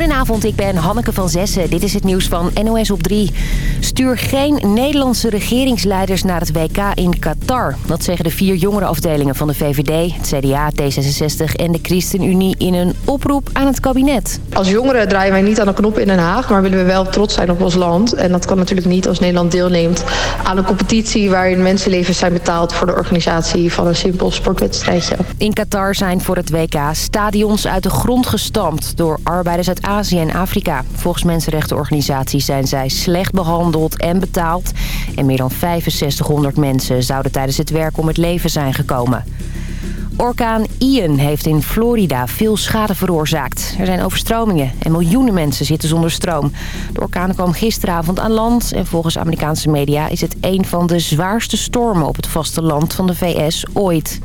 Goedenavond, ik ben Hanneke van Zessen. Dit is het nieuws van NOS op 3. Stuur geen Nederlandse regeringsleiders naar het WK in Qatar. Dat zeggen de vier jongerenafdelingen van de VVD, het CDA, D66 en de ChristenUnie in een oproep aan het kabinet. Als jongeren draaien wij niet aan de knop in Den Haag, maar willen we wel trots zijn op ons land. En dat kan natuurlijk niet als Nederland deelneemt aan een competitie waarin mensenlevens zijn betaald voor de organisatie van een simpel sportwedstrijdje. In Qatar zijn voor het WK stadions uit de grond gestampt door arbeiders uit Azië en Afrika. Volgens mensenrechtenorganisaties zijn zij slecht behandeld en betaald. En meer dan 6500 mensen zouden tijdens het werk om het leven zijn gekomen. Orkaan Ian heeft in Florida veel schade veroorzaakt. Er zijn overstromingen en miljoenen mensen zitten zonder stroom. De orkaan kwam gisteravond aan land en volgens Amerikaanse media is het een van de zwaarste stormen op het vasteland van de VS ooit.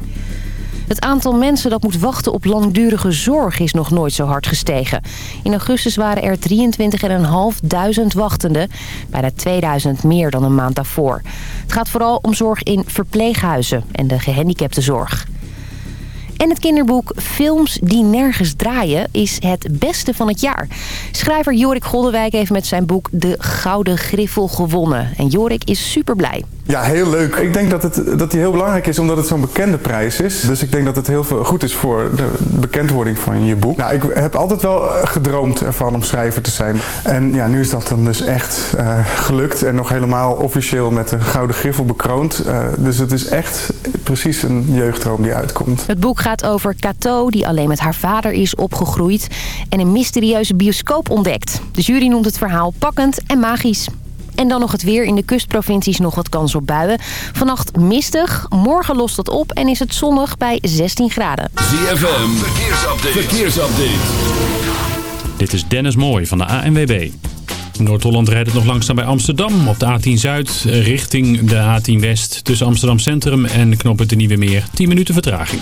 Het aantal mensen dat moet wachten op langdurige zorg is nog nooit zo hard gestegen. In augustus waren er 23.500 wachtenden, bijna 2000 meer dan een maand daarvoor. Het gaat vooral om zorg in verpleeghuizen en de gehandicaptenzorg. En het kinderboek Films die nergens draaien is het beste van het jaar. Schrijver Jorik Goldewijk heeft met zijn boek De Gouden Griffel gewonnen. En Jorik is super blij. Ja, heel leuk. Ik denk dat, het, dat die heel belangrijk is omdat het zo'n bekende prijs is. Dus ik denk dat het heel veel goed is voor de bekendwording van je boek. Nou, ik heb altijd wel gedroomd ervan om schrijver te zijn. En ja, nu is dat dan dus echt uh, gelukt. En nog helemaal officieel met een gouden griffel bekroond. Uh, dus het is echt precies een jeugddroom die uitkomt. Het boek gaat over Cato, die alleen met haar vader is opgegroeid. En een mysterieuze bioscoop ontdekt. De jury noemt het verhaal pakkend en magisch. En dan nog het weer. In de kustprovincies nog wat kans op buien. Vannacht mistig. Morgen lost het op en is het zonnig bij 16 graden. ZFM, verkeersupdate. verkeersupdate. Dit is Dennis Mooij van de ANWB. Noord-Holland rijdt het nog langzaam bij Amsterdam. Op de A10 Zuid richting de A10 West. Tussen Amsterdam Centrum en Knoppen de Nieuwe Meer. 10 minuten vertraging.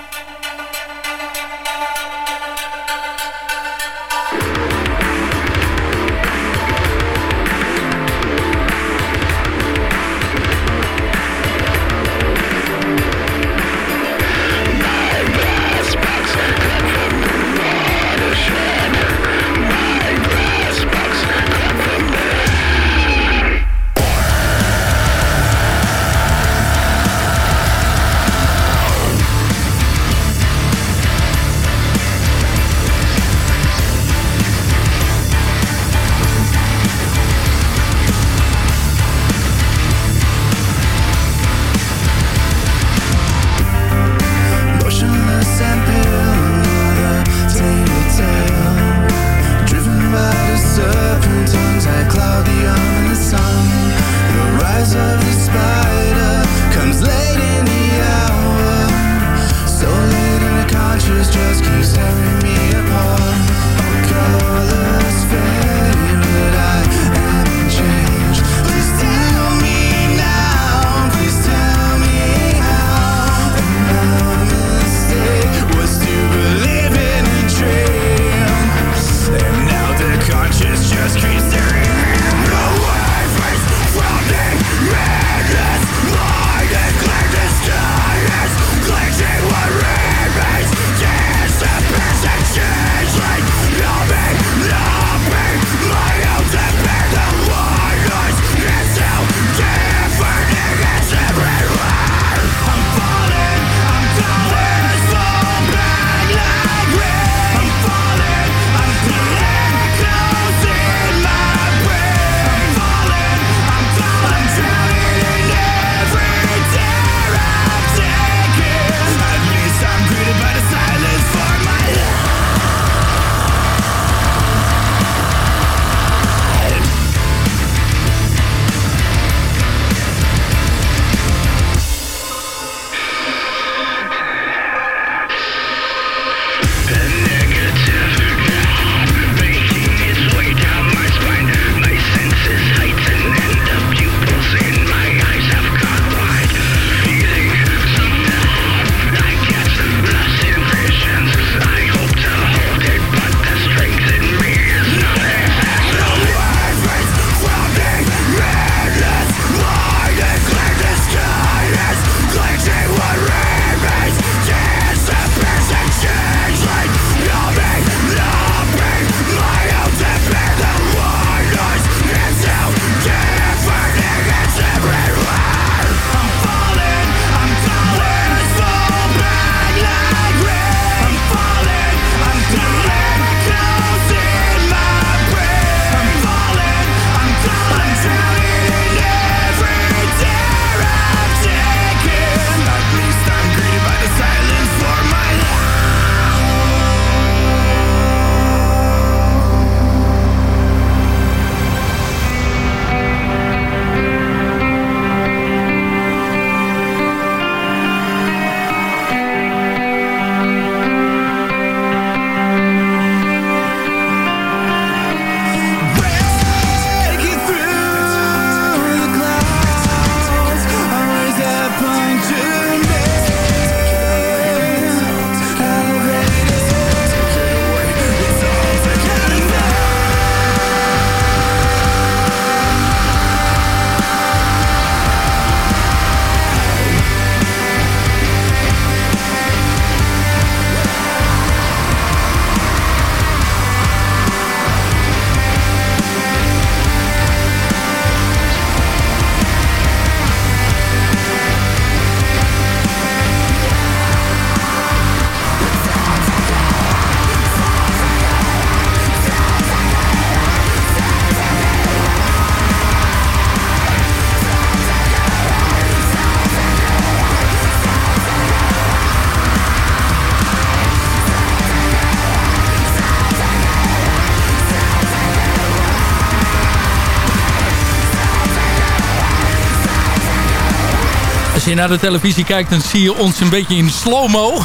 Je naar de televisie kijkt, dan zie je ons een beetje in slow-mo.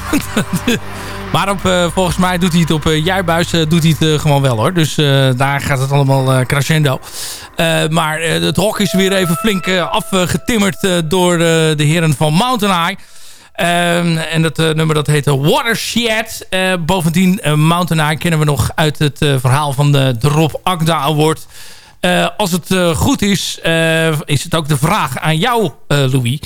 maar op, uh, volgens mij doet hij het op uh, Jaarbuis doet hij het gewoon wel hoor. Dus daar gaat het allemaal crescendo. maar het hok is weer even flink afgetimmerd door de heren van Mountain High. Um, en dat nummer dat heet Watershed. Uh, bovendien, Mountain High kennen we nog uit het verhaal van de, de Rob Agda Award. als het goed is, is het ook de vraag aan jou, Louis.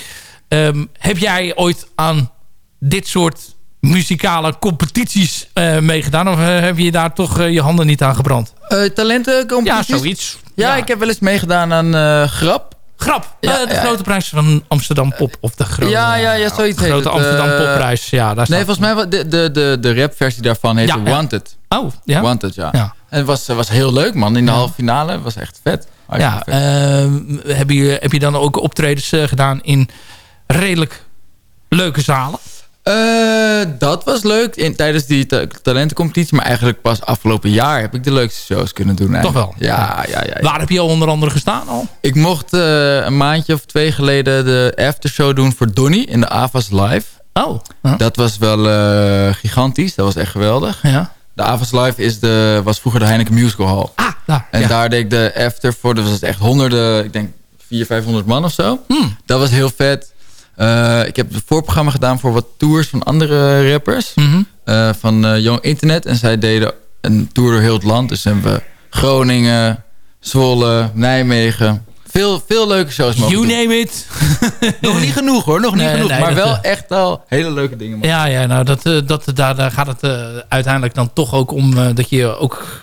Um, heb jij ooit aan dit soort muzikale competities meegedaan? Of heb je daar toch je handen niet aan gebrand? talentencompetities? Ja, zoiets. Ja, ja, ik heb wel eens meegedaan aan Grap. Grap. Ja, uh, de grote prijs van Amsterdam Pop. Of de grote, ja, ja, ja, zoiets de grote Amsterdam uh, Popprijs. Ja, daar nee, volgens mij de, de, de, de rapversie daarvan heette ja, Wanted. Oh, ja? Wanted, ja. ja. En het was, was heel leuk, man. In de halve finale was echt vet. Ja, vet. Uh, heb, je, heb je dan ook optredens gedaan in redelijk leuke zalen? Uh, dat was leuk in, tijdens die ta talentencompetitie. Maar eigenlijk pas afgelopen jaar heb ik de leukste shows kunnen doen. Eigenlijk. Toch wel? Ja, ja, ja, ja, Waar heb je al onder andere gestaan al? Ik mocht uh, een maandje of twee geleden de aftershow doen voor Donny in de Avas Live. Oh. Huh? Dat was wel uh, gigantisch. Dat was echt geweldig. Ja. De Avas Live is de, was vroeger de Heineken Musical Hall. Ah, daar. En ja. daar deed ik de after voor. Dat was echt honderden, ik denk 400, 500 man of zo. Hmm. Dat was heel vet. Uh, ik heb het voorprogramma gedaan voor wat tours van andere rappers. Mm -hmm. uh, van uh, Young Internet. En zij deden een tour door heel het land. Dus hebben we Groningen, Zwolle, Nijmegen. Veel, veel leuke shows mogen You doen. name it. nog niet genoeg hoor, nog niet nee, genoeg. Nee, maar wel echt al hele leuke dingen mogen Ja, ja nou, dat, dat, daar, daar gaat het uh, uiteindelijk dan toch ook om dat je ook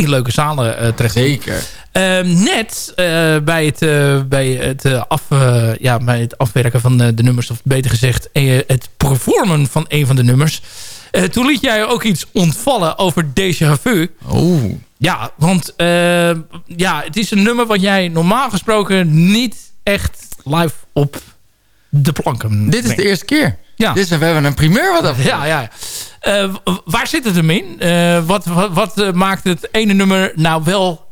in leuke zalen uh, terecht Zeker. Uh, net uh, bij, het, uh, bij, het, af, ja, bij het afwerken van de, nummers, of beter gezegd het performen van een van de nummers. toen liet jij ook iets ontvallen over Déjà Vu. Oh. Ja, want ja, het is een nummer wat jij normaal gesproken niet echt live op de planken Dit is de eerste keer. Ja. Dit is, we hebben een primeur wat af. Ja, ja. Uh, waar zit het hem in? Uh, wat wat, wat uh, maakt het ene nummer nou wel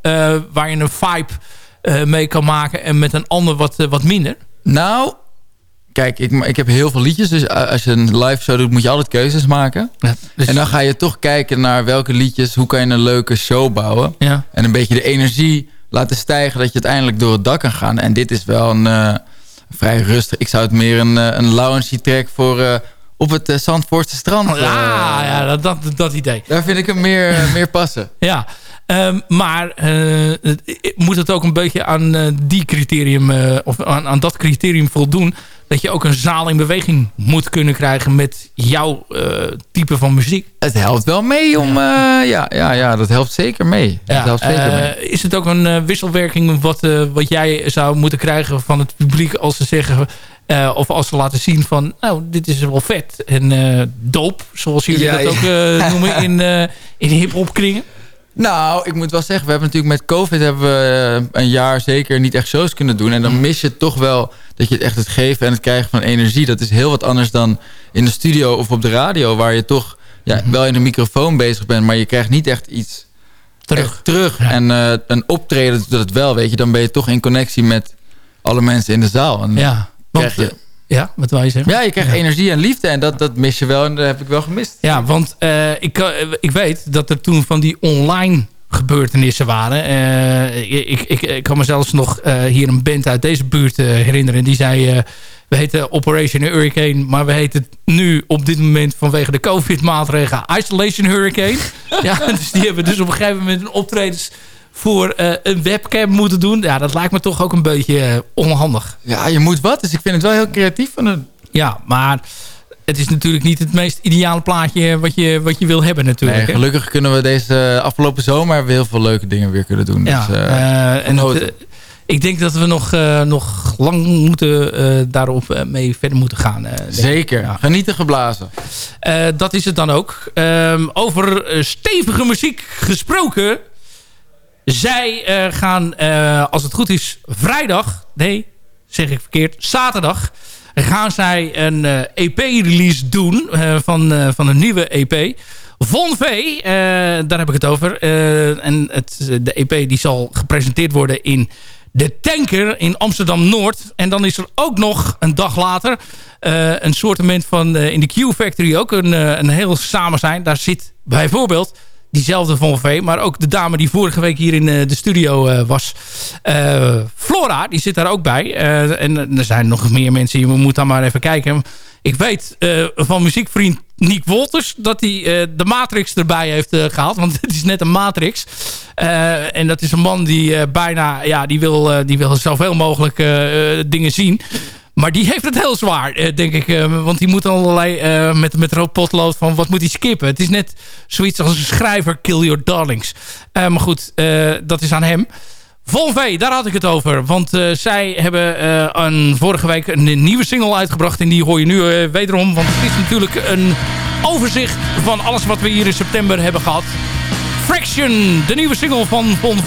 waar je een vibe mee kan maken... en met een ander wat, wat minder? Nou, kijk, ik, ik heb heel veel liedjes. Dus als je een live show doet, moet je altijd keuzes maken. Ja, dus en dan ga je toch kijken naar welke liedjes... hoe kan je een leuke show bouwen. Ja. En een beetje de energie laten stijgen... dat je uiteindelijk door het dak kan gaan. En dit is wel een vrij rustig. Ik zou het meer een, een lounge track voor uh, op het uh, Zandvoortse strand. Ja, ja dat, dat, dat idee. Daar vind ik hem meer, meer passen. Ja, um, maar moet het ook een beetje aan die criterium of aan, aan, dat criterium voldoen dat je ook een zaal in beweging moet kunnen krijgen met jouw type van muziek? Het helpt wel mee om... Ja, ja, ja, ja, dat helpt zeker mee. Ja, dat helpt zeker mee. Is het ook een wisselwerking wat, wat jij zou moeten krijgen van het publiek als ze zeggen... Uh, of als ze laten zien van, nou, dit is wel vet. En uh, doop, zoals jullie ja, dat ook uh, noemen in, in hip-hop kringen. Nou, ik moet wel zeggen, we hebben natuurlijk met COVID hebben we een jaar zeker niet echt shows kunnen doen. En dan mis je toch wel dat je echt het geven en het krijgen van energie. Dat is heel wat anders dan in de studio of op de radio, waar je toch ja, mm -hmm. wel in de microfoon bezig bent, maar je krijgt niet echt iets terug. terug. Ja. En een optreden doet het wel, weet je. Dan ben je toch in connectie met alle mensen in de zaal. En ja. Je, ja, wat wil je zeggen? Ja, je krijgt ja. energie en liefde en dat, dat mis je wel en dat heb ik wel gemist. Ja, want uh, ik, uh, ik weet dat er toen van die online gebeurtenissen waren. Uh, ik, ik, ik kan me zelfs nog hier een band uit deze buurt herinneren. Die zei, we heten Operation Hurricane, maar we heten nu op dit moment vanwege de COVID-maatregelen Isolation Hurricane. ja, dus die hebben dus op een gegeven moment een optredens voor uh, een webcam moeten doen. Ja, dat lijkt me toch ook een beetje uh, onhandig. Ja, je moet wat. Dus ik vind het wel heel creatief van een... Ja, maar het is natuurlijk niet het meest ideale plaatje wat je, wat je wil hebben natuurlijk. Nee, gelukkig kunnen we deze afgelopen zomer hebben we heel veel leuke dingen weer kunnen doen. Ja, dus, uh, en het, ik denk dat we nog, nog lang moeten, daarop mee verder moeten gaan. Zeker. Ja. Genieten geblazen. dat is het dan ook. Um, over stevige muziek gesproken... Zij uh, gaan, uh, als het goed is, vrijdag... Nee, zeg ik verkeerd, zaterdag... gaan zij een uh, EP-release doen van, van een nieuwe EP. Von V, daar heb ik het over. en het, de EP die zal gepresenteerd worden in de Tanker in Amsterdam-Noord. En dan is er ook nog een dag later een soortement van in de Q-Factory ook een, een heel samen zijn. Daar zit bijvoorbeeld diezelfde Von V. Maar ook de dame die vorige week hier in de studio was. Flora, die zit daar ook bij. en er zijn nog meer mensen. Je moet dan maar even kijken. Ik weet van muziekvriend Nick Wolters dat hij de Matrix erbij heeft gehaald. Want het is net een Matrix. en dat is een man die bijna... Ja, die wil, die wil zoveel mogelijk dingen zien. Maar die heeft het heel zwaar, denk ik. want die moet allerlei met, met rood potlood van wat moet hij skippen. Het is net zoiets als een schrijver Kill Your Darlings. maar goed, dat is aan hem. Von V, daar had ik het over. Want zij hebben een, vorige week een nieuwe single uitgebracht. En die hoor je nu wederom. Want het is natuurlijk een overzicht van alles wat we hier in september hebben gehad. Fraction, de nieuwe single van Von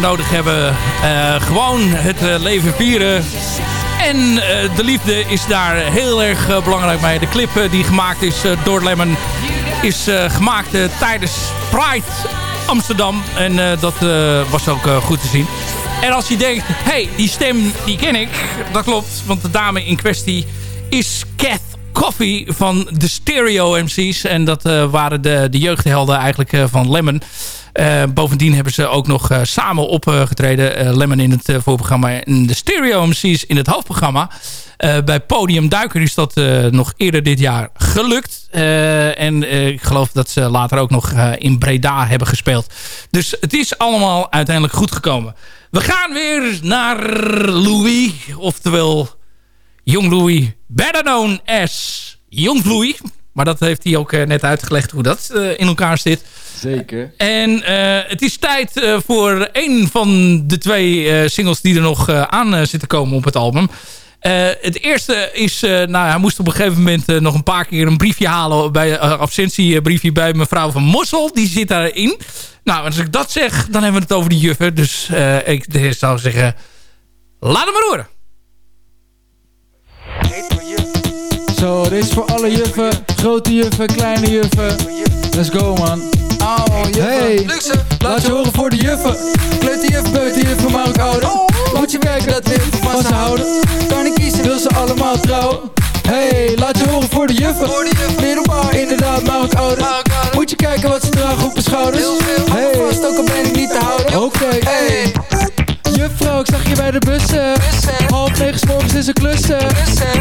nodig hebben. Uh, gewoon het uh, leven vieren. En de liefde is daar heel erg belangrijk bij. De clip die gemaakt is door Lemon is gemaakt tijdens Pride Amsterdam. En dat was ook goed te zien. En als je denkt, hé, hey, die stem die ken ik. Dat klopt, want de dame in kwestie is Kath Coffee van de Stereo MC's. En dat waren de, de jeugdhelden eigenlijk van Lemon. Uh, bovendien hebben ze ook nog uh, samen opgetreden. Uh, Lemon in het voorprogramma en de Stereo MC's in het hoofdprogramma. bij Podium Duiker is dat nog eerder dit jaar gelukt. en ik geloof dat ze later ook nog in Breda hebben gespeeld. Dus het is allemaal uiteindelijk goed gekomen. We gaan weer naar Louis. Oftewel Jong Louis. Better known as Jong Louis. Maar dat heeft hij ook net uitgelegd hoe dat in elkaar zit. Zeker. En uh, het is tijd uh, voor een van de twee uh, singles die er nog aan zitten komen op het album. het eerste is, nou hij moest op een gegeven moment nog een paar keer een briefje halen bij absentiebriefje bij mevrouw van Mossel. Die zit daarin. Nou, als ik dat zeg, dan hebben we het over die juffen. Dus ik zou zeggen, laat hem maar horen. Zo, dit is voor alle juffen, grote juffen, kleine juffen. Let's go man. Oh, Hey, laat je horen voor de juffen. Kleuterjuf, buitenjuffen, maar ook ouder. Oh, Moet je werken dat weer van ze houden. Kan ik kiezen, wil ze allemaal trouwen. Hey, laat je horen voor de juffen. Middelbaar, inderdaad, maar ook ouder. Moet je kijken wat ze dragen op de schouders. Hey, vast ook al ben ik niet te houden. Oké, hey. Juffrouw, ik zag je bij de bussen. Half negen Morgens is een klussen.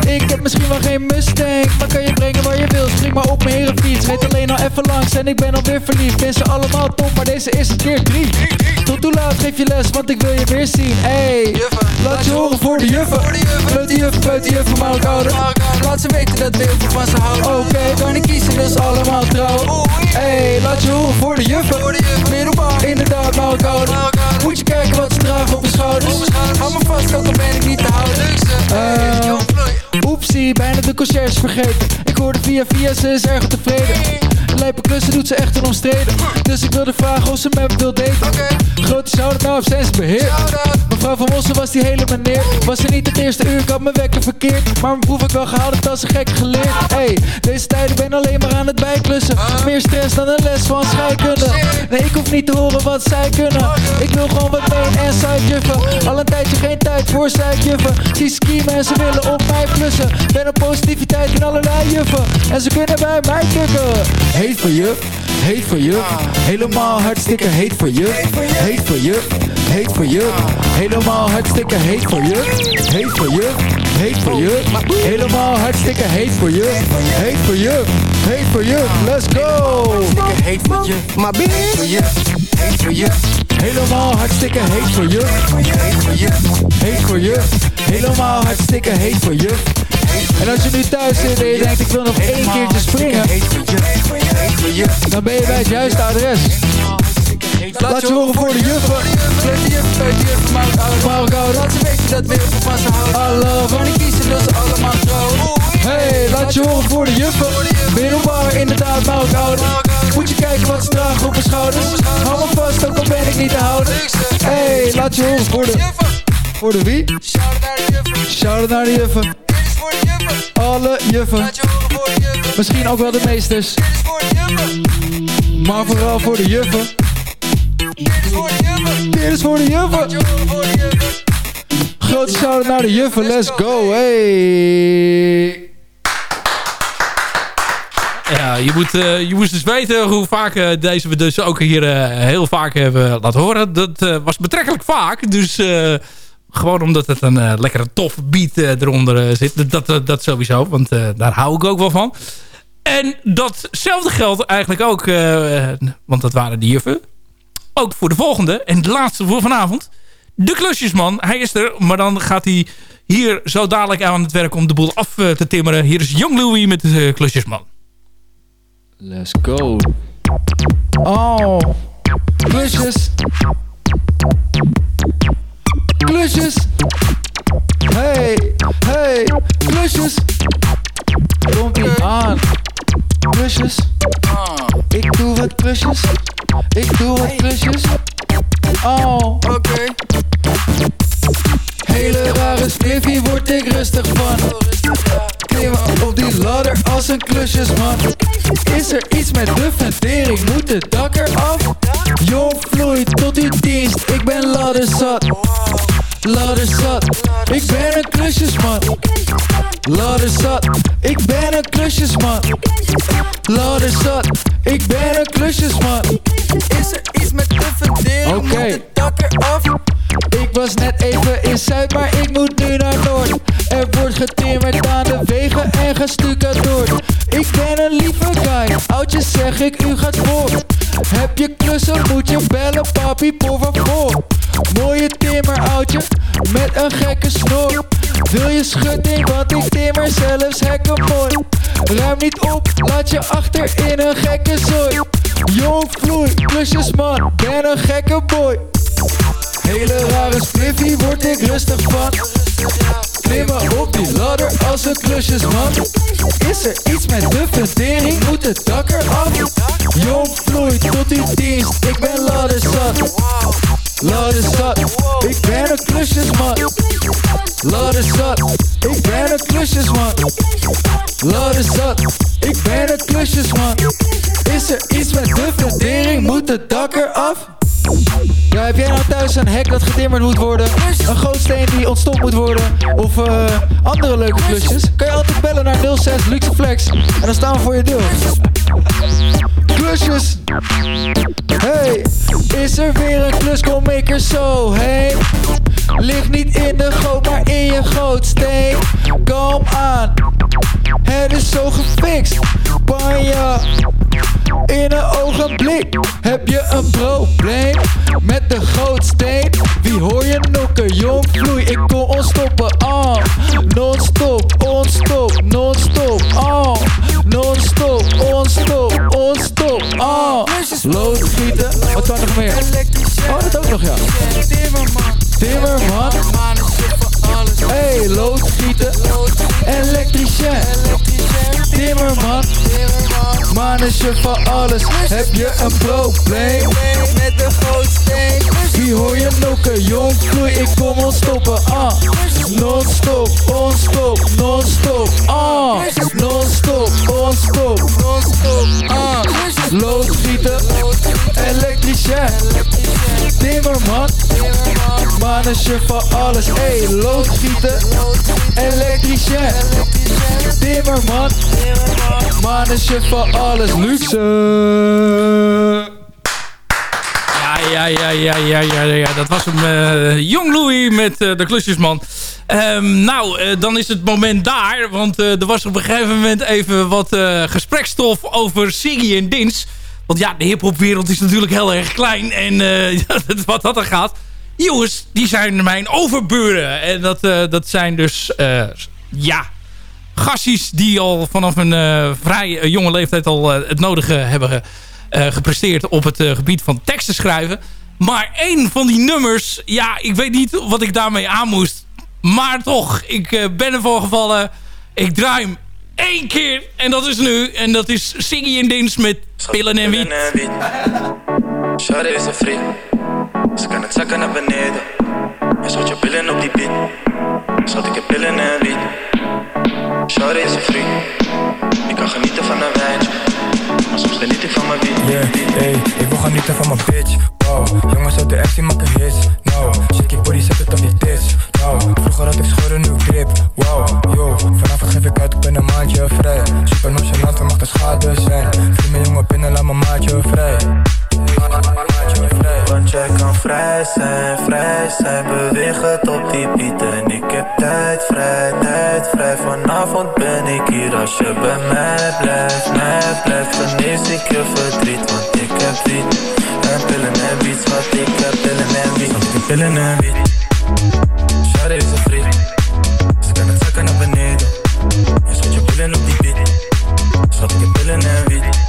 Ik heb misschien wel geen Mustang, maar kan je brengen waar je wil. Spring maar op mijn herenfiets, reed alleen al even langs en ik ben alweer verliefd. Ben ze allemaal top, maar deze is het keer drie. Tot hoe laat geef je les, want ik wil je weer zien. Ey, laat je horen voor de juffen. Klote juffen, klote juffen, maar ook ouder. Laat ze weten dat we heel veel van ze houden Oké, kan ik kiezen, dus allemaal trouw. Ey, laat je horen voor de juffen. Middelbaar, Inderdaad, maar ook ouder. Moet je kijken wat ze dragen op hun schouders. hou me vast, ook al ben ik niet te houden Eh, Oepsie, bijna de conciërge vergeten. Ik hoorde via via, ze is erg tevreden. Lijpe klussen doet ze echt onomstreden Dus ik wilde vragen of ze met me wil daten. Grote shout-out nou op zijn beheer Mevrouw van Mossen was die hele meneer. Was er niet het eerste uur, ik had mijn wekker verkeerd. Maar mijn proef heb wel gehaald, het als een gek geleerd. Hey, deze tijden ben alleen maar aan het bijklussen. Meer stress dan een les van scheikunde. Nee, ik hoef niet te horen wat zij kunnen. Ik wil gewoon wat main en side juffen Al een tijdje geen tijd voor zijjuffen Zie ski mensen willen op mij plussen Ben op positiviteit in allerlei juffen. En ze kunnen bij mij kukken Heet voor je, heet voor je Helemaal hartstikke heet voor je Heet voor je, heet voor je Helemaal hartstikke heet voor je Heet voor je, heet voor je Helemaal hartstikke heet voor je Heet voor je, heet voor je Let's go. Heet voor je, maar ben heet voor je Heet voor je, Helemaal hartstikke heet voor je. Heet voor je. Heet voor je Helemaal hartstikke heet voor je. En als je nu thuis zit en je denkt ik wil nog één keertje springen Dan ben je bij het juiste adres. Laat je horen voor de juffen juffen, klote juffen, maar ook ouder Maar ook ouder Laat ze weten dat we van ze houden. Alle Kan ik kiezen, dat ze allemaal trouw Hey, laat je horen voor de juffen. Middelbaar inderdaad, maar ook ouder Moet je kijken wat ze dragen op hun schouders. Hou me vast, ook al ben ik niet te houden. Hey, laat je horen voor de... Voor de wie? Shout naar de juffen, Shout-out naar de juffen. Alle juffen. Je Misschien ook wel de meesters. Maar vooral voor de juffen. Dit is je voor de juffen. Grote shout naar de juffen, let's go, hey Ja, je, moet, eh, je moest dus weten hoe vaak eh, deze we dus ook hier eh, heel vaak hebben laten horen. Dat was betrekkelijk vaak. Dus gewoon omdat het een eh, lekkere toffe beat eronder zit. Dat, dat, sowieso, want daar hou ik ook wel van. En datzelfde geldt eigenlijk ook, want dat waren die juffen. Ook voor de volgende en de laatste voor vanavond. De klusjesman, hij is er, maar dan gaat hij hier zo dadelijk aan het werk om de boel af te timmeren. Hier is Young Louie met de klusjesman. Let's go. Oh, klusjes. Klusjes. Hey, hey, klusjes. Komt ie aan. Klusjes. Ik doe wat klusjes. Ik doe wat klusjes. Oh, Oké, hele rare spliffie word ik rustig van. Klimmen op die ladder als een klusjesman. Is er iets met de fundering? Moet het dak eraf? Jong vloeit tot uw dienst, ik ben ladderzat. Ladderzat, ik ben een klusjesman. Ladderzat, ik ben een klusjesman. Ladderzat, ik ben een klusjesman. is er iets met de fundering, moet het dak eraf Ik was net even in Zuid, maar ik moet nu naar Noord. Er wordt getimmerd aan de wegen en gestucadoord. Ik ben een lieve guy, oudjes zeg ik, u gaat voor. Heb je klussen, moet je bellen, papi, por favor. Mooie timmer, oudje, met een gekke snor. Wil je schutting, want ik timmer zelfs hekken mooi. Ruim niet op, laat je achter in een gekke zooi. Jong vloei, klusjes man, ben een gekke boy. Hele rare spliffie word ik rustig van. Klimmen op die ladder als een klusjesman Is er iets met de fundering, moet het dak eraf. Jong vloeit tot uw dienst, ik ben ladderzat Ladderzat, ik ben een klusjesman Ladderzat, ik ben een klusjesman Ladderzat, een hek dat getimmerd moet worden? Een gootsteen die ontstopt moet worden? Of eh, andere leuke klusjes? Kan je altijd bellen naar 06 Luxeflex en dan staan we voor je deur. Klusjes! Hey, is er weer een klus? Kom ik er zo heen? Ligt niet in de goot, maar in je gootsteen. Kom aan, het is zo gefixt. Panja, in een ogenblik heb je een probleem met de gootsteen. Wie hoor je nokken, jong vloei, ik kon ontstoppen, ah. Non-stop, onstop, non-stop, ah. Non-stop, onstop, onstop, ah. Loodgieten, wat kan er nog meer? Oh, dat ook nog, ja. Mannetje van alles, heb je een probleem? Met de gootsteen. Wie hoor je nokken, jong groei, ik kom ontstoppen, ah. Non-stop, onstop, non-stop, ah. Non-stop, onstop, non-stop, ah. Loodgieten, elektricien. Timmerman, mannetje van alles, hey, loodgieten, elektricien. Timmerman, mannetje van alles, luxe. Ja, ja, ja, ja, ja, ja, dat was hem. eh, Jong Louis met eh, de klusjesman. Ehm, nou, eh, dan is het moment daar. Want eh, er was op een gegeven moment even wat eh gesprekstof over Siggy en Dins. Want ja, de hiphopwereld is natuurlijk heel erg klein. En eh, wat dat er gaat. Jongens, die zijn mijn overburen. En dat, eh, dat zijn dus, eh, ja, gasties die al vanaf een vrij jonge leeftijd al het nodige hebben gepresteerd op het gebied van teksten schrijven. Maar één van die nummers, ja, ik weet niet wat ik daarmee aan moest. Maar toch, ik ben ervoor gevallen. Ik draai hem één keer en dat is nu. En dat is Siggy en Dins met Pillen en Wiet. Shawty is een freak. Ze kan het zakken naar beneden. En schot je pillen op die beat. Schat ik heb pillen en wiet. Shawty is een freak. Ik kan genieten van een wijntje. Soms geniet ik van mijn wiet. Yeah, hey, ik wil genieten van mijn bitch. Wow, jongens uit de actie maken hits. No, shake je body, zet het op je tits. No, vroeger had ik scheuren, nu ik drip. Wow, yo, vanavond geef ik uit, ik ben een maandje vrij. Super nonchalant, we mag de schade zijn. Vriend mijn jongen binnen, laat mijn maatje vrij. Want jij kan vrij zijn, vrij zijn. Beweeg het op die beat. En ik heb tijd vrij, tijd vrij. Vanavond ben ik hier als je bij mij blijft, mij blijft. Genees ik je verdriet, want ik heb wiet. En pillen en wiet, schat, ik heb pillen en wiet. Want ik pillen en wiet. Shawty is een vriend. Ze kan zakken naar beneden. En schot je pillen op die beat. Schat, ik heb pillen en wiet.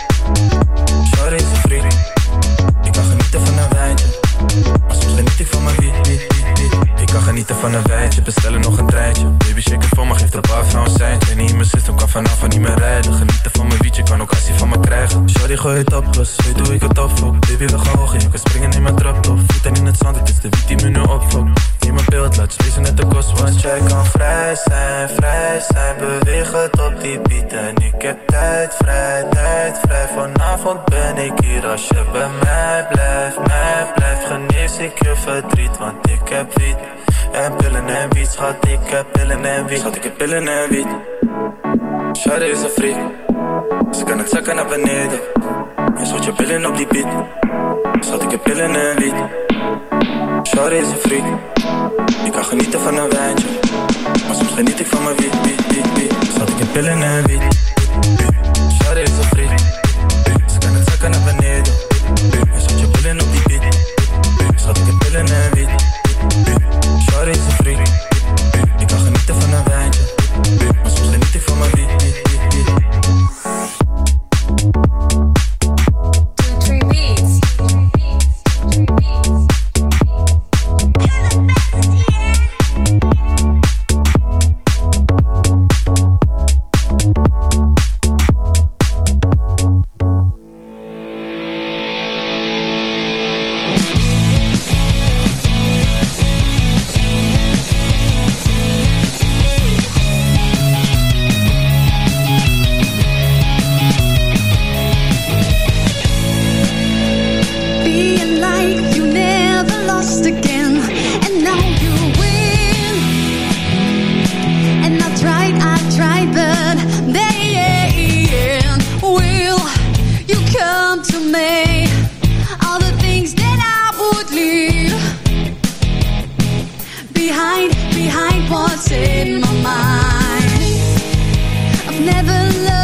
Genieten van een wijntje, bestellen nog een treintje. Baby shake voor me, geeft een paar vrouwen zijn. En niet mijn system, kan vanavond niet meer rijden. Genieten van mijn wietje, kan ook actie van me krijgen. Shorty gooi het op, plus weet hoe ik het opfok. Baby we gaan hoog je kan springen in mijn trap top. Voeten in het zand, het is de wiet die me nu opfokt. Neem mijn beeld, laat lezen net de kost. Want jij kan vrij zijn, vrij zijn. Beweeg het op die beat ik heb tijd vrij, tijd vrij. Vanavond ben ik hier als je bij mij blijft, mij blijft. Genees ik je verdriet, want ik heb wiet. En pillen en wiet, schat, ik heb pillen en wiet. Schat, ik heb pillen en wiet. Shawty is een freak. Ze kan het zakken naar beneden. En schot je pillen op die beat. Schat, ik heb pillen en wiet. Shawty is een freak. Ik kan genieten van een wijntje. Maar soms geniet ik van mijn wiet, wiet, wiet, ik heb pillen en wiet. Shawty is een my mind. I've never loved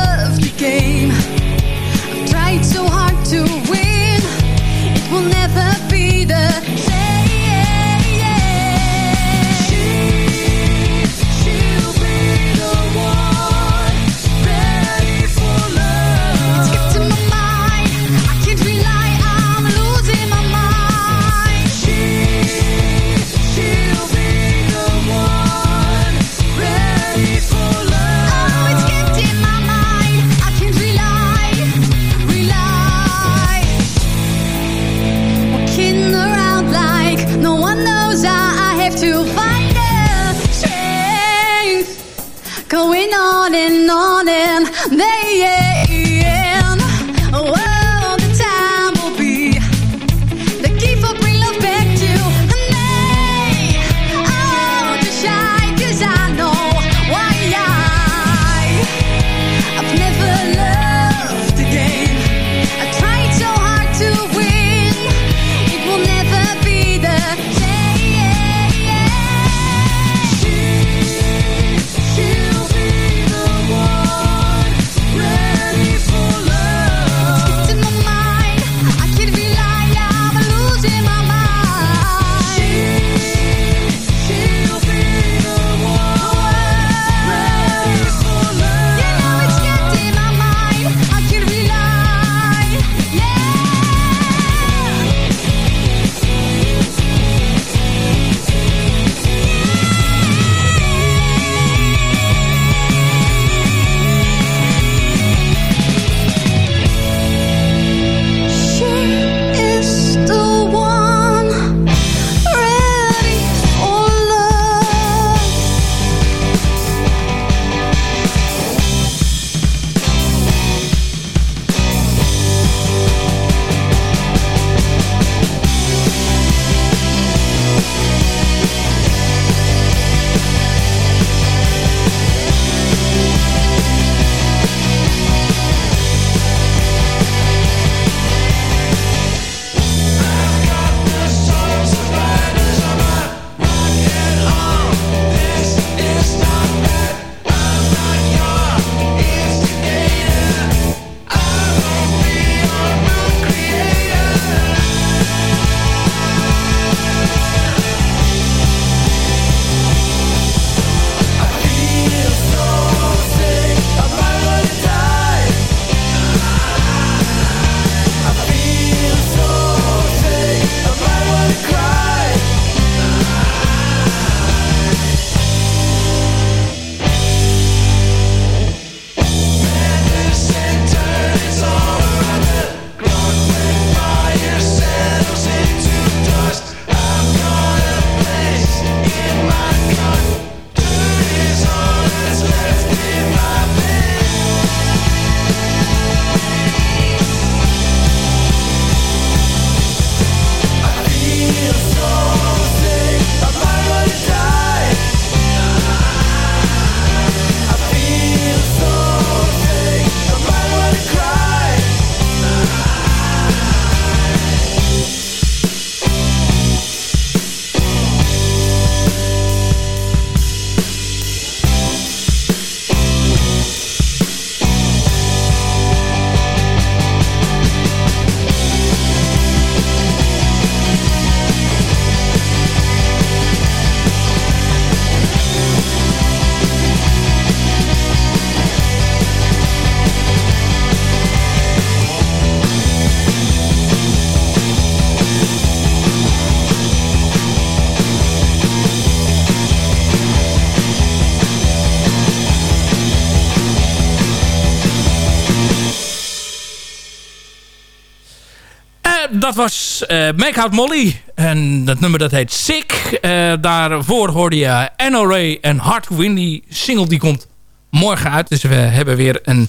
was uh, Make Out Molly. En dat nummer dat heet Sick. Uh, daarvoor hoorde je NRA en Hard Windy. Single die komt morgen uit. Dus we hebben weer een,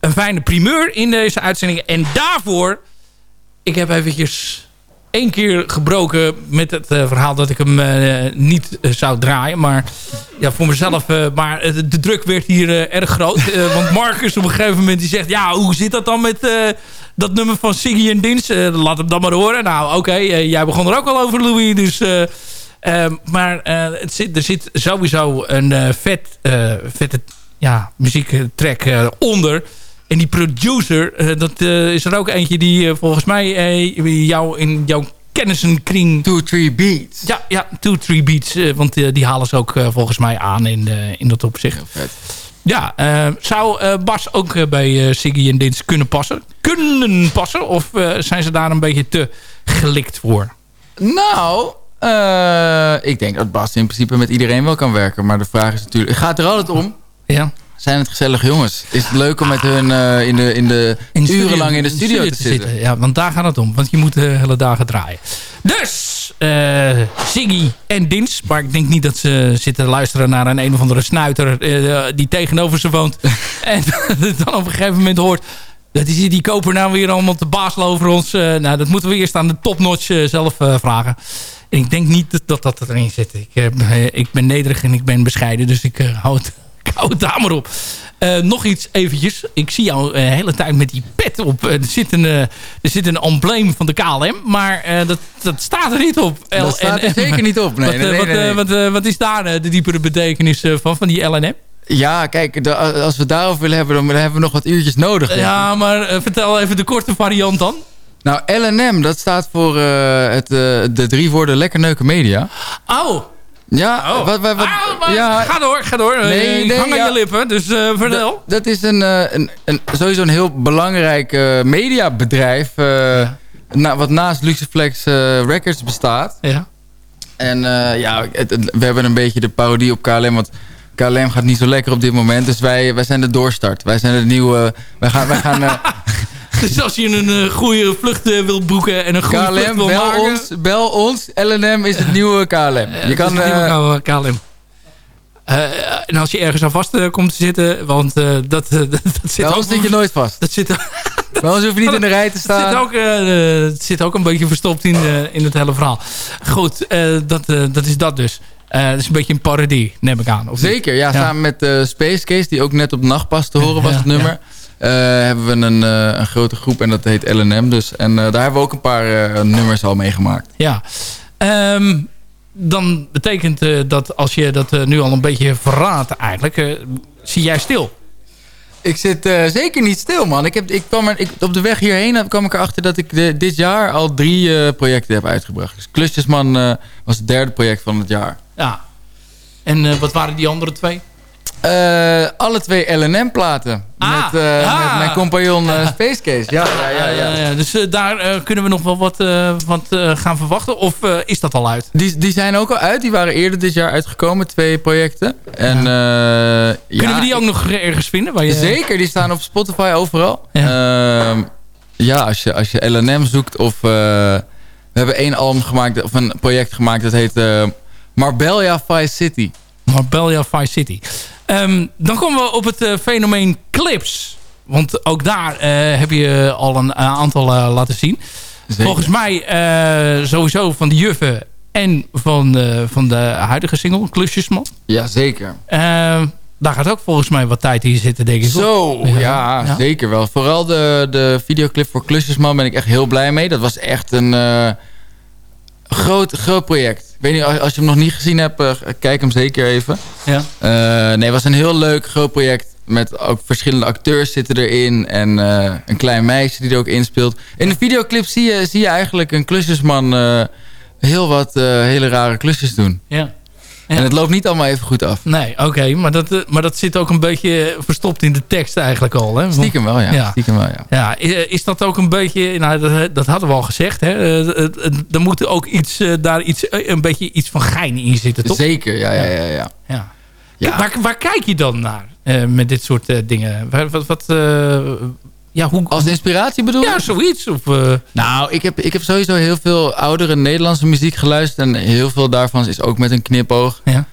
een fijne primeur in deze uitzending. En daarvoor... Ik heb eventjes één keer gebroken met het uh, verhaal dat ik hem uh, niet uh, zou draaien. Maar ja, voor mezelf. maar de druk werd hier erg groot. want Marcus op een gegeven moment die zegt... Ja, hoe zit dat dan met dat nummer van Siggy en Dins? laat hem dan maar horen. Nou, oké. Jij begon er ook al over, Louis. Dus... maar het zit, er zit sowieso een vet, vette ja, muziektrack onder... En die producer, dat uh, is er ook eentje die uh, volgens mij uh, jou in jouw kennissenkring... 2-3 Beats. Ja, ja 2-3 Beats. want die halen ze ook volgens mij aan in, in dat opzicht. Ja, zou Bas ook bij Siggy en Dins kunnen passen? Kunnen passen? Of zijn ze daar een beetje te gelikt voor? Nou, ik denk dat Bas in principe met iedereen wel kan werken. Maar de vraag is natuurlijk... Het gaat er altijd om... Ja zijn het gezellige jongens? Is het leuk om met hun uh, in de, in de, in urenlang in de studio, in de studio te, te, zitten? Ja, want daar gaat het om. Want je moet de hele dagen draaien. Dus, uh, Ziggy en Dins. Maar ik denk niet dat ze zitten luisteren naar een een of andere snuiter... Uh, die tegenover ze woont. en dan op een gegeven moment hoort... Dat is die koper nou weer allemaal te baselen over ons. Nou, dat moeten we eerst aan de topnotch zelf vragen. En ik denk niet dat dat, dat erin zit. Ik, ik ben nederig en ik ben bescheiden. Dus ik hou het hou het daar maar op. Uh, nog iets eventjes. Ik zie jou de uh, hele tijd met die pet op. Uh, er, zit een, er zit een embleem van de KLM. Maar dat, dat staat er niet op. Dat staat er zeker niet op. Nee, wat, nee, nee, nee. Wat, wat, wat, is daar de diepere betekenis van, van die LNM? Ja, kijk, de, als we het daarover willen hebben... dan hebben we nog wat uurtjes nodig. Ja, maar vertel even de korte variant dan. Nou, LNM, dat staat voor het, de drie woorden Lekker Neuken Media. Oh, ja, oh. wat, wat, wat, ah, ja, ga door, ga door. Nee, ik nee, hang aan ja. je lippen, dus uh, vertel. Dat, is een, uh, een, een, sowieso een heel belangrijk uh, mediabedrijf... Ja. Na, wat naast Luxeflex Records bestaat. Ja. En ja, het, het, we hebben een beetje de parodie op KLM... want KLM gaat niet zo lekker op dit moment. Dus wij, wij zijn de doorstart. Wij zijn de nieuwe... Wij gaan... Wij gaan Dus als je een uh, goede vlucht uh, wilt boeken en een goede KLM, vlucht wil bel maken... Ons, bel ons. LNM is het nieuwe KLM. je kan, het nieuwe KLM. Uh, en als je ergens aan vast komt te zitten, want dat, dat, dat zit Bij ons zit je nooit vast. Dat zit, Bij ons hoef je niet in de rij te staan. Het zit ook, het zit ook een beetje verstopt in, in het hele verhaal. Goed, dat, dat is dat dus. dat is een beetje een parodie, neem ik aan. Of Zeker, ja, ja, Samen met Space Case, die ook net op nachtpas te horen was het nummer. Ja. Uh, hebben we een, uh, een, grote groep en dat heet LNM dus. En uh, daar hebben we ook een paar nummers al meegemaakt. Ja, um, dan betekent dat als je dat nu al een beetje verraadt eigenlijk, zie jij stil? Ik zit zeker niet stil, man. Ik heb, ik kwam er, ik, op de weg hierheen kwam ik erachter dat ik de, dit jaar al drie projecten heb uitgebracht. Dus Klusjesman was het derde project van het jaar. Ja. En wat waren die andere twee? Uh, alle twee LNM-platen. Ah, met, uh, ah. met, mijn compagnon uh, Space Case. Ja, ja, ja, ja. ja dus daar kunnen we nog wel wat, wat gaan verwachten? Of is dat al uit? Die, die zijn ook al uit. Die waren eerder dit jaar uitgekomen. Twee projecten. En, kunnen we die ook nog ergens vinden? Waar je... Zeker. Die staan op Spotify overal. Ja, ehm, ja als, je, als je LNM zoekt. Of we hebben één album gemaakt. Of een project gemaakt. Dat heet Marbella Vice City. Marbella Vice City. Um, dan komen we op het uh, fenomeen clips. Want ook daar uh, heb je al een aantal uh, laten zien. Zeker. Volgens mij sowieso van de juffen en van, van de huidige single, Klusjesman. Ja, zeker. Ehm, daar gaat ook volgens mij wat tijd in zitten, denk ik. Zo, ja, ja, ja, zeker wel. Vooral de, de videoclip voor Klusjesman ben ik echt heel blij mee. Dat was echt een groot, groot project. Ik weet niet, als je hem nog niet gezien hebt, uh, kijk hem zeker even. Ja. Uh, nee, het was een heel leuk, groot project. Met ook verschillende acteurs zitten erin. En uh, een klein meisje die er ook in speelt. In de videoclip zie je, zie je eigenlijk een klusjesman heel wat hele rare klusjes doen. Ja. En het loopt niet allemaal even goed af. Nee, oké. Okay, maar, dat, maar dat zit ook een beetje verstopt in de tekst eigenlijk al. Hè? Stiekem wel, ja. ja. Stiekem wel, ja. ja. Is dat ook een beetje... Nou, dat, dat hadden we al gezegd. Hè? Er moet ook iets, daar iets, een beetje iets van gein in zitten, toch? Zeker, ja. ja, ja, ja. ja. ja. Waar, waar kijk je dan naar uh, met dit soort uh, dingen? Wat... wat uh, ja, hoe, Als inspiratie bedoel je? Ja, zoiets. Of, uh... Nou, ik heb, ik heb sowieso heel veel oudere Nederlandse muziek geluisterd. En heel veel daarvan is ook met een knipoog. Ja.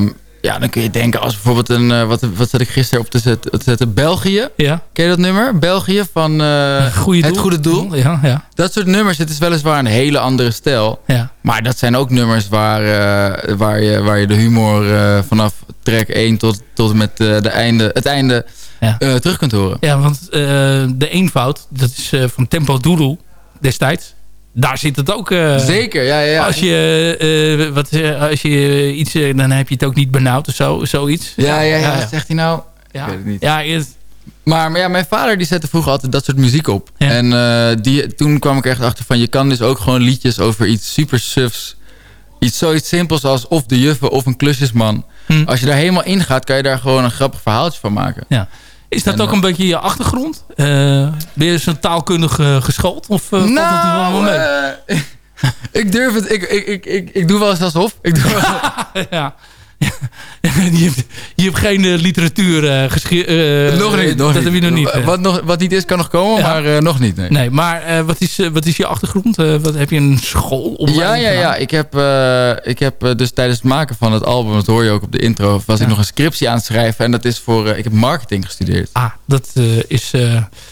Uh, ja, dan kun je denken als bijvoorbeeld een... Uh, wat, wat zat ik gisteren op te zetten? Te zetten België. Ja. Ken je dat nummer? België van uh, Goeie Het Goede Doel. Ja, ja. Dat soort nummers. Het is weliswaar een hele andere stijl. Ja. Maar dat zijn ook nummers waar, uh, waar, je, waar je de humor vanaf track 1 tot, tot met de einde, het einde ja. uh, terug kunt horen. Ja, want uh, de eenvoud, dat is uh, van Tempo Doodle destijds. Daar zit het ook... Zeker, ja, ja. Als je, wat, als je iets... dan heb je het ook niet benauwd of zo, zoiets. Ja, ja, ja. ja, ja. zegt hij nou? Ja. Ik weet het niet. Ja, het, maar, maar ja, mijn vader die zette vroeger altijd dat soort muziek op. Ja. En uh, die, toen kwam ik echt achter van... je kan dus ook gewoon liedjes over iets super sufs... iets zoiets simpels als of de juffen of een klusjesman... Hm. Als je daar helemaal in gaat, kan je daar gewoon een grappig verhaaltje van maken. Ja. Is dat en, ook een beetje je achtergrond? Uh, ben je zo'n taalkundig uh, geschoold? Of uh, nou, wel mee? ik durf het. Ik, ik, ik, ik, ik doe wel eens alsof. Ik doe wel ja. je, hebt, je hebt geen uh, literatuur uh, geschreven. nog niet. Nog dat niet. heb je nog niet. Wat, nog, wat niet is, kan nog komen, ja. maar nog niet. Nee, nee maar wat, is, wat is je achtergrond? wat, heb je een school? Ja, ja, ja. Ik heb, ik heb dus tijdens het maken van het album, dat hoor je ook op de intro, was ik nog een scriptie aan het schrijven. En dat is voor, ik heb marketing gestudeerd. Ah, dat is...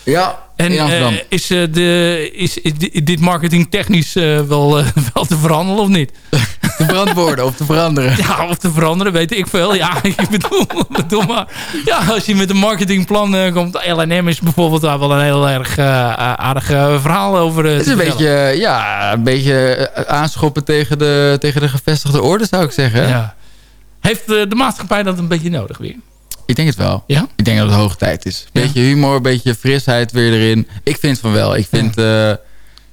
ja, en uh, is, uh, de, is, is dit marketing technisch uh, wel, wel te veranderen of niet? te verantwoorden of te veranderen? Ja, of te veranderen, weet ik veel. Ja, ik bedoel, bedoel maar. Ja, als je met een marketingplan komt. LNM is bijvoorbeeld daar wel een heel erg aardig verhaal over. Het is een beetje, ja, een beetje aanschoppen tegen de, tegen de gevestigde orde, zou ik zeggen. Ja. Heeft de maatschappij dat een beetje nodig weer? Ik denk het wel. Ja? Ik denk dat het hoog tijd is. Beetje humor, beetje frisheid weer erin. Ik vind van wel. Ik vind, ja,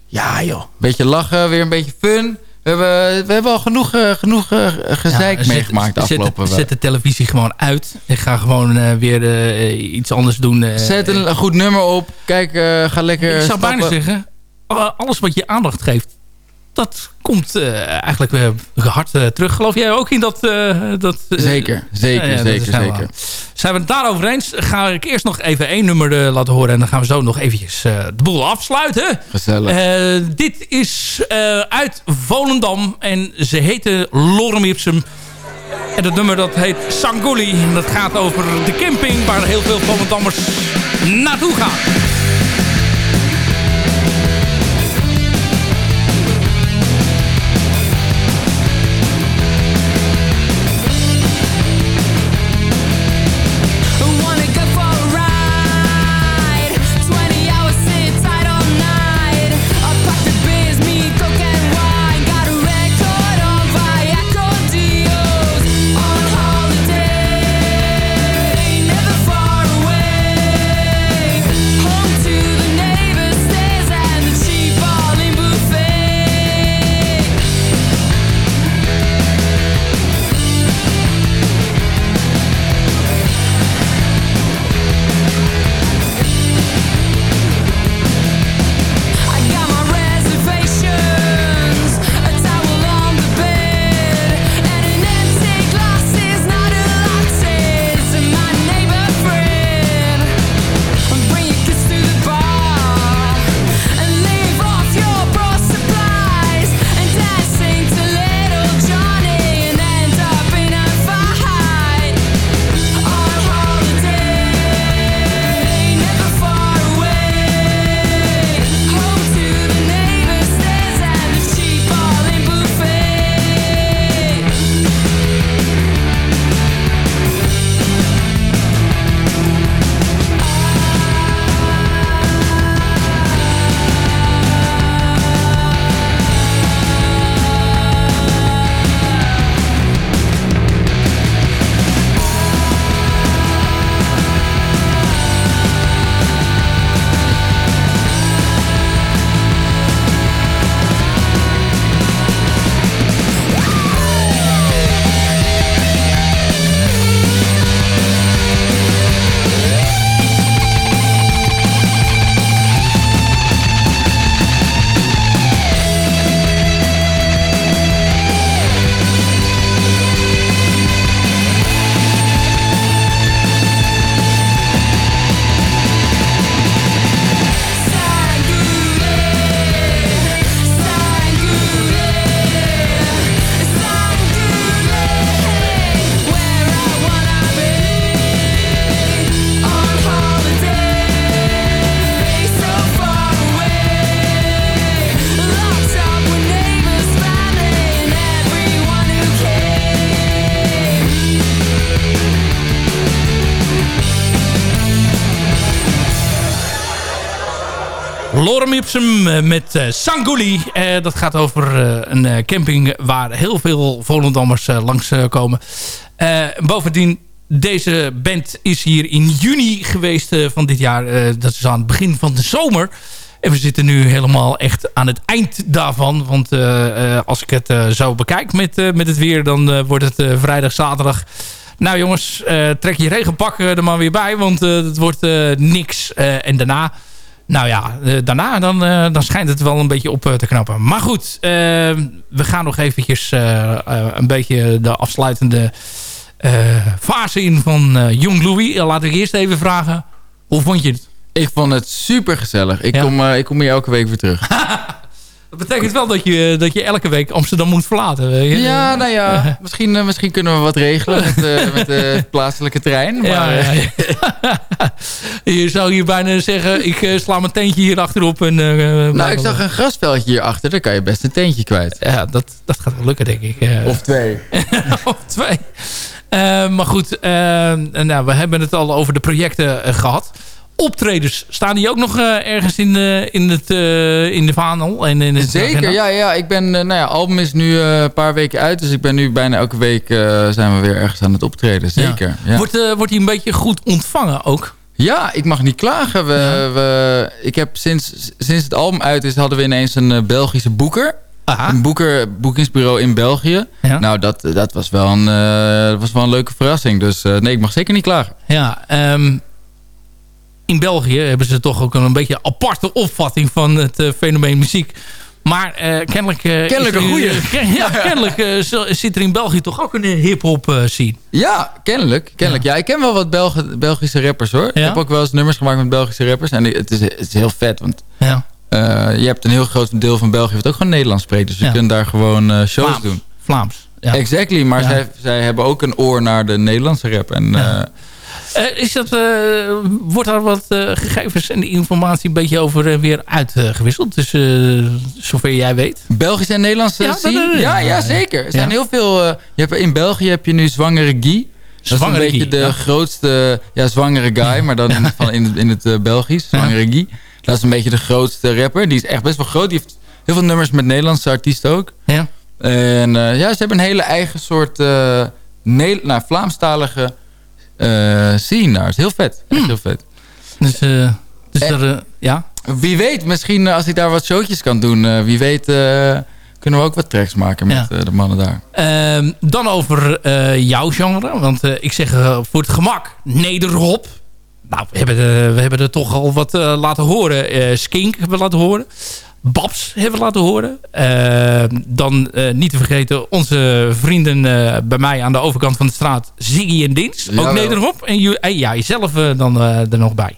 ja joh, beetje lachen, weer een beetje fun. We hebben, we hebben al genoeg, uh, genoeg uh, gezeik ja, meegemaakt de afgelopen zet, zet de televisie gewoon uit. Ik ga gewoon uh, weer iets anders doen. zet een, een, goed nummer op. Kijk, ga lekker Ik zou stappen. bijna zeggen, alles wat je aandacht geeft, dat komt uh, eigenlijk uh, hard uh, terug. Geloof jij ook in dat... dat zeker, zeker, ja, zeker, zeker. Zijn we het daarover eens? Ga ik eerst nog even één nummer laten horen. En dan gaan we zo nog eventjes de boel afsluiten. Gezellig. dit is uit Volendam. En ze heette Lorem Ipsum. En dat nummer dat heet Sanguli. En dat gaat over de camping waar heel veel Volendammers naartoe gaan. Met uh, Sanguli. Uh, dat gaat over uh, een camping waar heel veel Volendammers langs komen. bovendien, deze band is hier in juni geweest van dit jaar. dat is aan het begin van de zomer. En we zitten nu helemaal echt aan het eind daarvan. Want als ik het zo bekijk met, met het weer, dan wordt het vrijdag, zaterdag... Nou jongens, trek je regenpak er maar weer bij, want het wordt niks. en daarna Nou ja, eh, daarna dan, eh, dan schijnt het wel een beetje op eh, te knappen. Maar goed, we gaan nog eventjes een beetje de afsluitende fase in van Jong Louis. laat ik eerst even vragen, hoe vond je het? Ik vond het super gezellig. Ik, Ja. kom, ik kom hier elke week weer terug. Dat betekent wel dat je, dat je elke week Amsterdam moet verlaten. weet je? Ja, nou ja, misschien, eh, misschien kunnen we wat regelen met, eh, met de plaatselijke trein. Maar, Ja, eh, ja, ja. je zou hier bijna zeggen, ik eh, sla mijn tentje hier achterop. En, eh, nou, ik zag een grasveldje hierachter. Daar kan je best een tentje kwijt. Ja, dat, dat gaat wel lukken, denk ik. eh. Of twee. of twee. Eh, maar goed, eh, nou, we hebben het al over de projecten eh, gehad. Optredens, staan die ook nog eh, ergens in de, in het, eh, in de vaandel? En in het Zeker, agenda? ja, ja. Ik ben, eh, nou ja, album is nu een paar weken uit. Dus ik ben nu bijna elke week zijn we weer ergens aan het optreden. Zeker. Ja. Wordt, wordt die een beetje goed ontvangen ook? Ja, ik mag niet klagen. We, we, ik heb sinds, sinds het album uit is, hadden we ineens een Belgische boeker. Een boeker, boekingsbureau in België. Nou, dat, dat, was wel een, was wel een leuke verrassing. Dus nee, ik mag zeker niet klagen. Ja, ehm, in België hebben ze toch ook een beetje aparte opvatting van het eh, fenomeen muziek. Maar eh, kennelijk... eh, Kennelijk een goeie. ken- ja, kennelijk zit er in België toch ook een hip-hop scene. Ja, kennelijk. kennelijk. Ja. ik ken wel wat Belgische rappers hoor. Ik heb ook wel eens nummers gemaakt met Belgische rappers. En het is, het is heel vet, want Ja. je hebt een heel groot deel van België wat ook gewoon Nederlands spreekt. Dus je kunt daar gewoon shows Vlaams. doen. Vlaams. Ja. Exactly, maar zij, zij hebben ook een oor naar de Nederlandse rap. En, is dat, eh, wordt daar wat eh, gegevens en informatie een beetje over weer uitgewisseld? Dus eh, zover jij weet. Belgische en Nederlandse Ja, dat- Ja, ja, zeker. Er zijn Ja. heel veel... eh, je hebt, in België heb je nu Zwangere Guy. Dat Zwangere is een beetje de ja. grootste... Ja, zwangere guy, maar dan in, van in, het, in het eh, Belgisch. Zwangere Guy. Dat is een beetje de grootste rapper. Die is echt best wel groot. Die heeft heel veel nummers met Nederlandse artiesten ook. Ja. En eh, ja, ze hebben een hele eigen soort eh Ne- nou, Vlaamstalige eh scene daar. is heel vet. Echt heel vet. Dus, eh, dus En- er, eh, ja. Wie weet, misschien als ik daar wat showtjes kan doen, wie weet kunnen we ook wat tracks maken met de mannen daar. Ehm, dan over eh, jouw genre. Want ik zeg voor het gemak nederhop. Nou, we hebben, er- we hebben er toch al wat laten horen. Skink hebben we laten horen. Babs hebben laten horen. Ehm, dan eh, niet te vergeten onze vrienden eh, bij mij aan de overkant van de straat. Ziggy en Dins. Ook Jawel. nederhop. En je, en ja, jezelf eh, dan eh, er nog bij.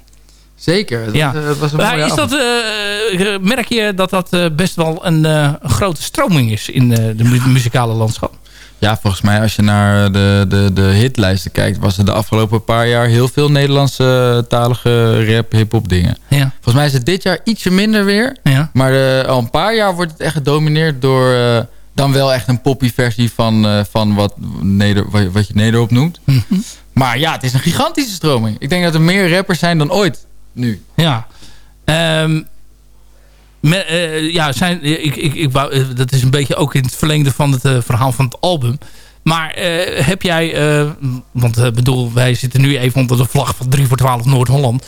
Zeker, dat, Ja. was, een Maar is dat, merk je dat dat best wel een, grote stroming is in de mu- muzikale landschap? Ja, volgens mij als je naar de, de, de hitlijsten kijkt... was er de afgelopen paar jaar heel veel Nederlandse talige rap, hip-hop dingen. Ja. Volgens mij is het dit jaar ietsje minder weer. Ja. Maar eh, al een paar jaar wordt het echt gedomineerd door... eh, dan wel echt een poppy versie van, eh, van wat, neder, wat, wat je nederop noemt. Mhm. Maar ja, het is een gigantische stroming. Ik denk dat er meer rappers zijn dan ooit nu. Ja. Ehm, me- eh, ja, zijn, ik, ik, ik wou, eh, dat is een beetje ook in het verlengde van het eh, verhaal van het album. Maar eh, heb jij, eh, want ik bedoel, wij zitten nu even onder de vlag van 3 voor 12 Noord-Holland.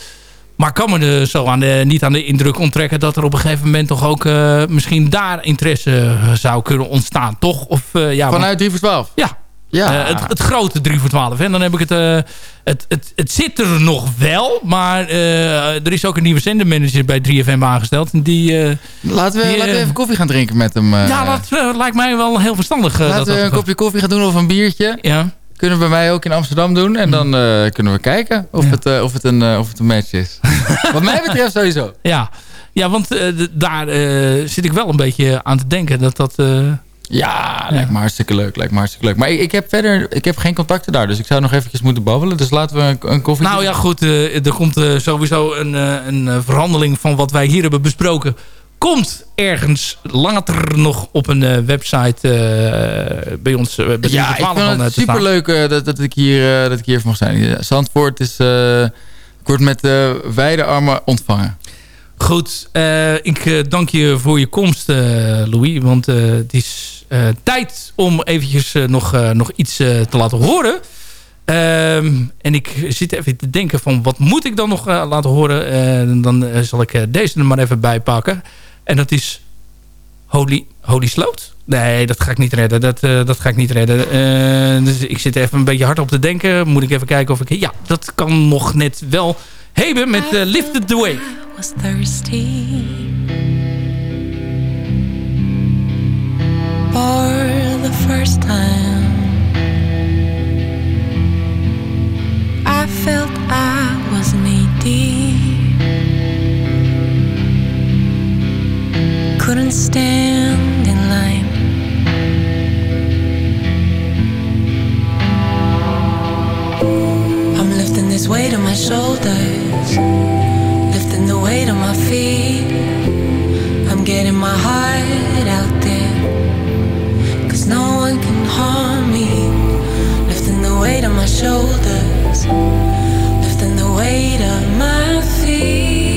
Maar kan me er zo aan de, niet aan de indruk onttrekken dat er op een gegeven moment toch ook eh, misschien daar interesse eh, zou kunnen ontstaan, toch? Of, eh, ja, Vanuit 3 voor 12? Ja. Ja. Eh, het, het grote 3 voor 12. En dan heb ik het, eh, het, het... Het zit er nog wel. Maar eh, er is ook een nieuwe zendermanager bij 3FM aangesteld. Die, Laten we, die, laten we even koffie gaan drinken met hem. ja, dat lijkt mij wel heel verstandig. Laten dat we dat een kopje koffie gaan doen of een biertje. Ja. Kunnen we bij mij ook in Amsterdam doen. En dan eh, kunnen we kijken of, het, of, het een, of het een match is. Wat mij betreft sowieso. Ja, ja want daar zit ik wel een beetje aan te denken. Dat dat... Ja, lijkt me hartstikke leuk. Lijkt me hartstikke leuk. Maar ik, ik heb verder ik heb geen contacten daar. Dus ik zou nog eventjes moeten babbelen. Dus laten we een, een koffie Nou ja, goed. eh, er komt eh, sowieso een, eh, een verhandeling van wat wij hier hebben besproken. Komt ergens later nog op een website bij ons bij Ja, ik 12 vind het superleuk dat, dat, ik hier, dat ik hier mag zijn. Zandvoort is... ik word met wijde armen ontvangen. Goed, ik dank je voor je komst, Louis. Want het is tijd om eventjes eh, nog, eh, nog iets eh, te laten horen. Ehm, en ik zit even te denken van wat moet ik dan nog eh, laten horen. Eh, dan eh, zal ik eh, deze er maar even bij pakken. En dat is Holy, Holy Sloot. Nee, dat ga ik niet redden. Dat, eh, dat ga ik niet redden. Eh, dus ik zit even een beetje hard op te denken. Moet ik even kijken of ik... Ja, dat kan nog net wel hebben met eh, Lifted the Way. was thirsty for the first time. I felt I was needy. Couldn't stand in line. I'm lifting this weight on my shoulders, lifting the weight on my feet. I'm getting my heart out one can harm me. Lifting the weight on my shoulders, lifting the weight of my feet.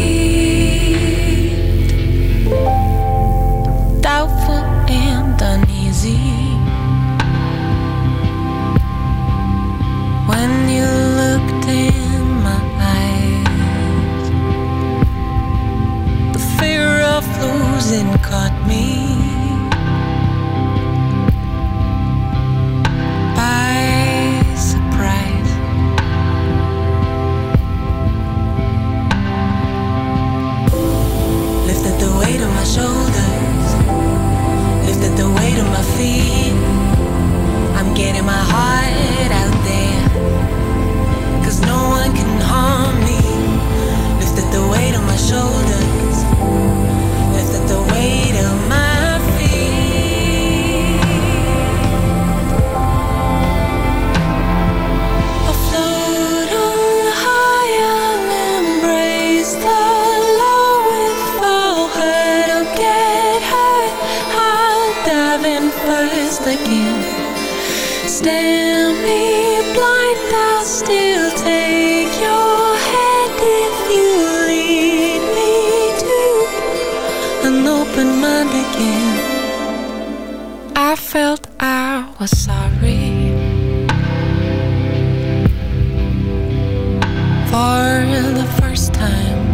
First time.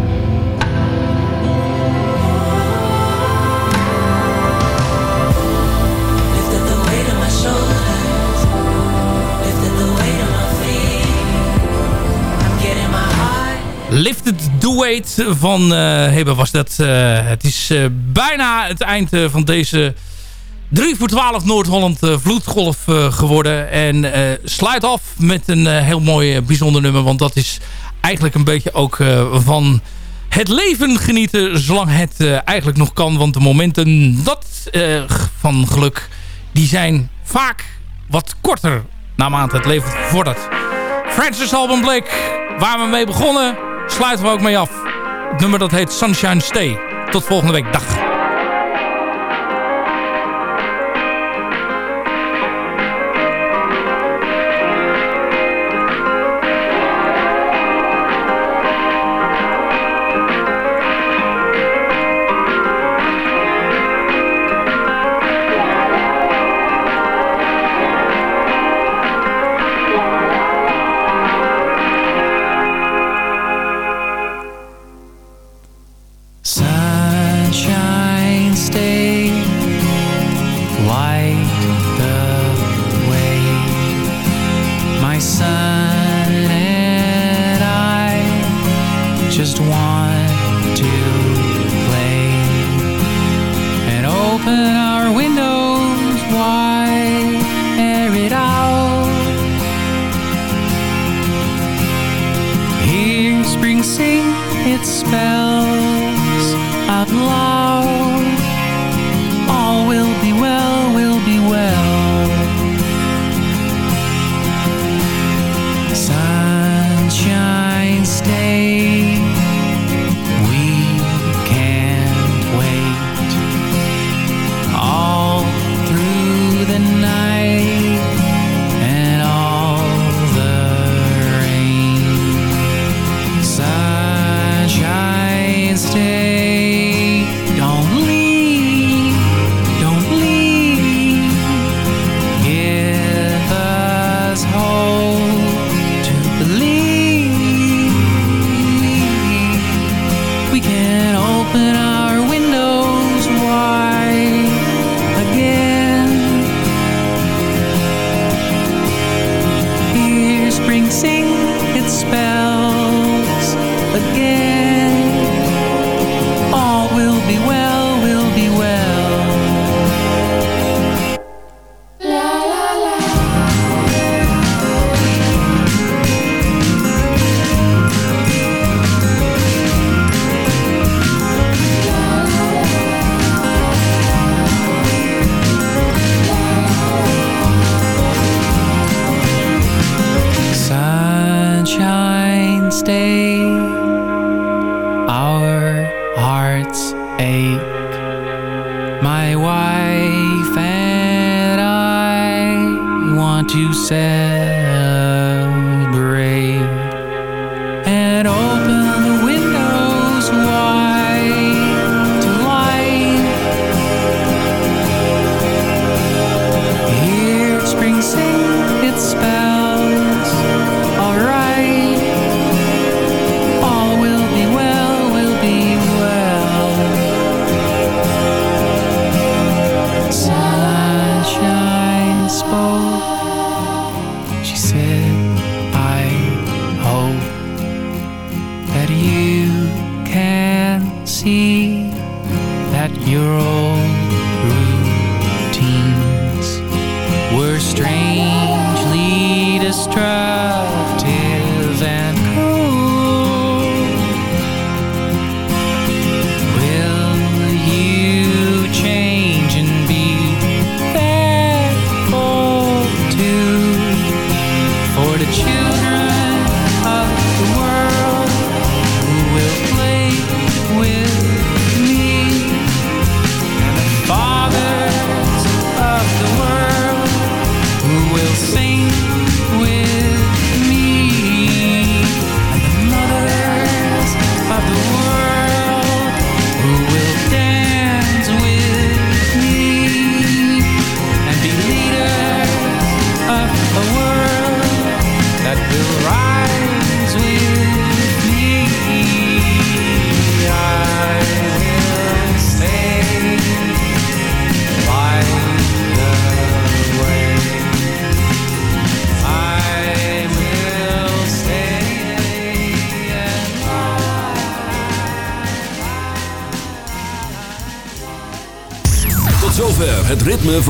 Lifted the weight van eh Hebben was dat. Eh, het is eh, bijna het eind eh, van deze 3 voor 12 Noord-Holland vloedgolf geworden. En eh, sluit af met een heel mooi bijzonder nummer. Want dat is eigenlijk een beetje ook eh, van het leven genieten. Zolang het eh, eigenlijk nog kan. Want de momenten dat, eh, van geluk die zijn vaak wat korter naarmate het leven vordert. Francis Alban Blake, waar we mee begonnen, sluiten we ook mee af. Het nummer dat heet Sunshine Stay. Tot volgende week. Dag.